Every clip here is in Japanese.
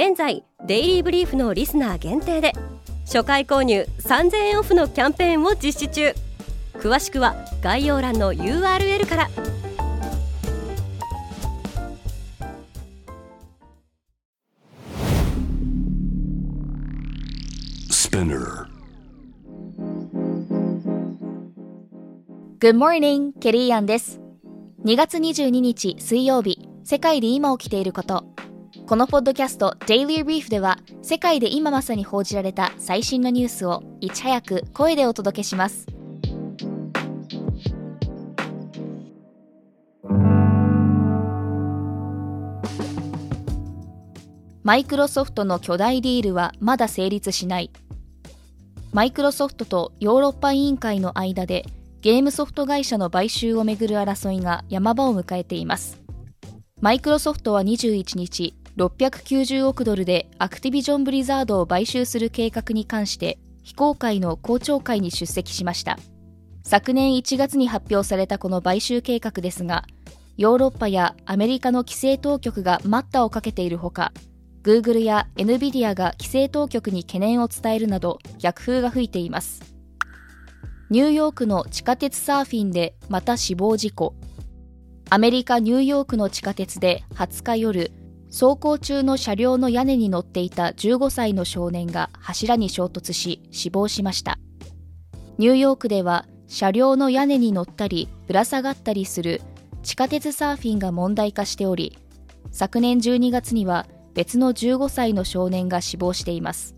現在デイリーブリーフのリスナー限定で初回購入3000円オフのキャンペーンを実施中詳しくは概要欄の URL から Good morning, ケリーアンです。2月22日水曜日、世界で今起きていること。このポッドキャスト Daily Brief では、世界で今まさに報じられた最新のニュースをいち早く声でお届けします。マイクロソフトの巨大ディールはまだ成立しない。マイクロソフトとヨーロッパ委員会の間でゲームソフト会社の買収をめぐる争いが山場を迎えています。マイクロソフトは21日、690億ドルでアクティビジョン・ブリザードを買収する計画に関して非公開の公聴会に出席しました。昨年1月に発表されたこの買収計画ですが、ヨーロッパやアメリカの規制当局が待ったをかけているほか、Google や NVIDIA が規制当局に懸念を伝えるなど逆風が吹いています。ニューヨークの地下鉄サーフィンでまた死亡事故。アメリカ・ニューヨークの地下鉄で20日夜、走行中の車両の屋根に乗っていた15歳の少年が柱に衝突し死亡しました。ニューヨークでは車両の屋根に乗ったりぶら下がったりする地下鉄サーフィンが問題化しており、昨年12月には別の15歳の少年が死亡しています。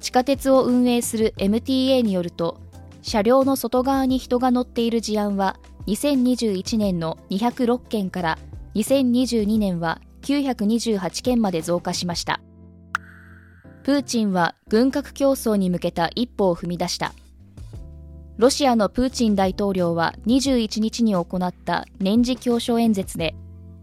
地下鉄を運営する MTA によると、車両の外側に人が乗っている事案は2021年の206件から2022年は928件まで増加しました。プーチンは軍拡競争に向けた一歩を踏み出した。ロシアのプーチン大統領は21日に行った年次教書演説で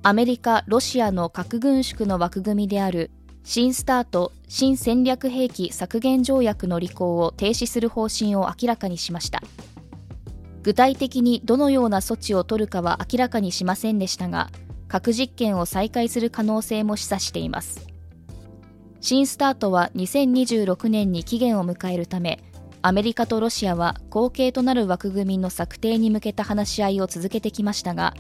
アメリカ・ロシアの核軍縮の枠組みである新スタート新戦略兵器削減条約の履行を停止する方針を明らかにしました。具体的にどのような措置を取るかは明らかにしませんでしたが核実験を再開する可能性も示唆しています新スタートは2026年に期限を迎えるためアメリカとロシアは後継となる枠組みの策定に向けた話し合いを続けてきましたが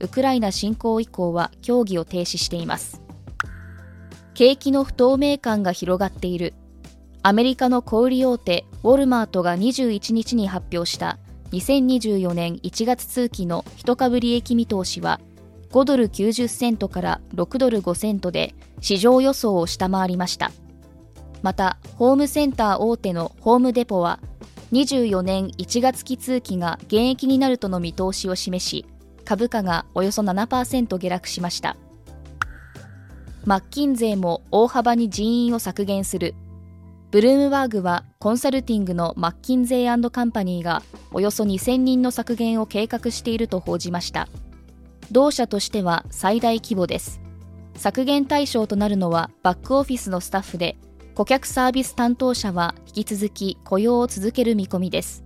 ウクライナ侵攻以降は協議を停止しています景気の不透明感が広がっている。アメリカの小売大手ウォルマートが21日に発表した2024年1月通期の一株利益見通しは5ドル90セントから6ドル5セントで市場予想を下回りました。また、ホームセンター大手のホームデポは24年1月期通期が減益になるとの見通しを示し、株価がおよそ7%下落しました。マッキンゼーも大幅に人員を削減する。ブルームバーグはコンサルティングのマッキンゼーカンパニーがおよそ2000人の削減を計画していると報じました。同社としては最大規模です。削減対象となるのはバックオフィスのスタッフで、顧客サービス担当者は引き続き雇用を続ける見込みです。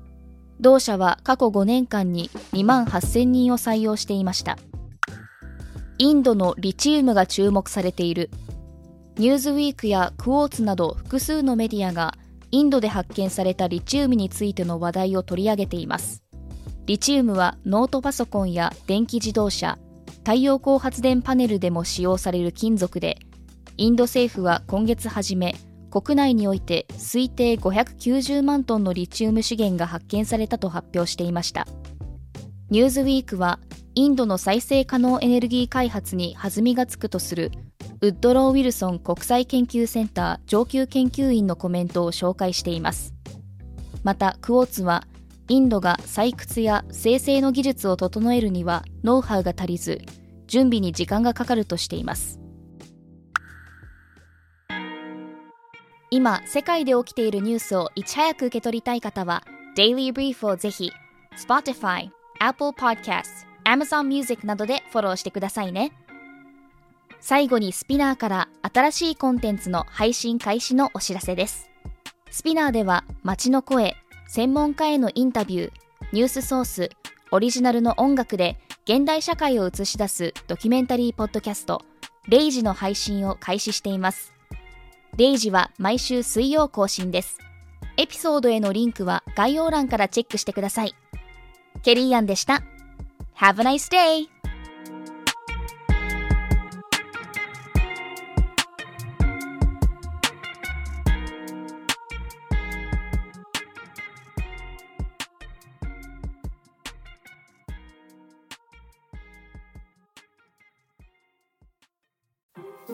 同社は過去5年間に2万8000人を採用していました。インドのリチウムが注目されている。ニューズウィークやクォーツなど複数のメディアがインドで発見されたリチウムについての話題を取り上げています。リチウムはノートパソコンや電気自動車、太陽光発電パネルでも使用される金属で、インド政府は今月初め、国内において推定590万トンのリチウム資源が発見されたと発表していました。ニューズウィークはインドの再生可能エネルギー開発に弾みがつくとするウッドロー・ウィルソン国際研究センター上級研究員のコメントを紹介していますまたクォーツはインドが採掘や生成の技術を整えるにはノウハウが足りず準備に時間がかかるとしています。今世界で起きているニュースをいち早く受け取りたい方は Daily Brief をぜひ Spotify、Apple Podcasts、Amazon Music などでフォローしてくださいね。最後にスピナーから新しいコンテンツの配信開始のお知らせです。スピナーでは街の声専門家へのインタビューニュースソースオリジナルの音楽で現代社会を映し出すドキュメンタリーポッドキャストレイジの配信を開始しています。レイジは毎週水曜更新です。エピソードへのリンクは概要欄からチェックしてください。ケリーアンでした。Have a nice day!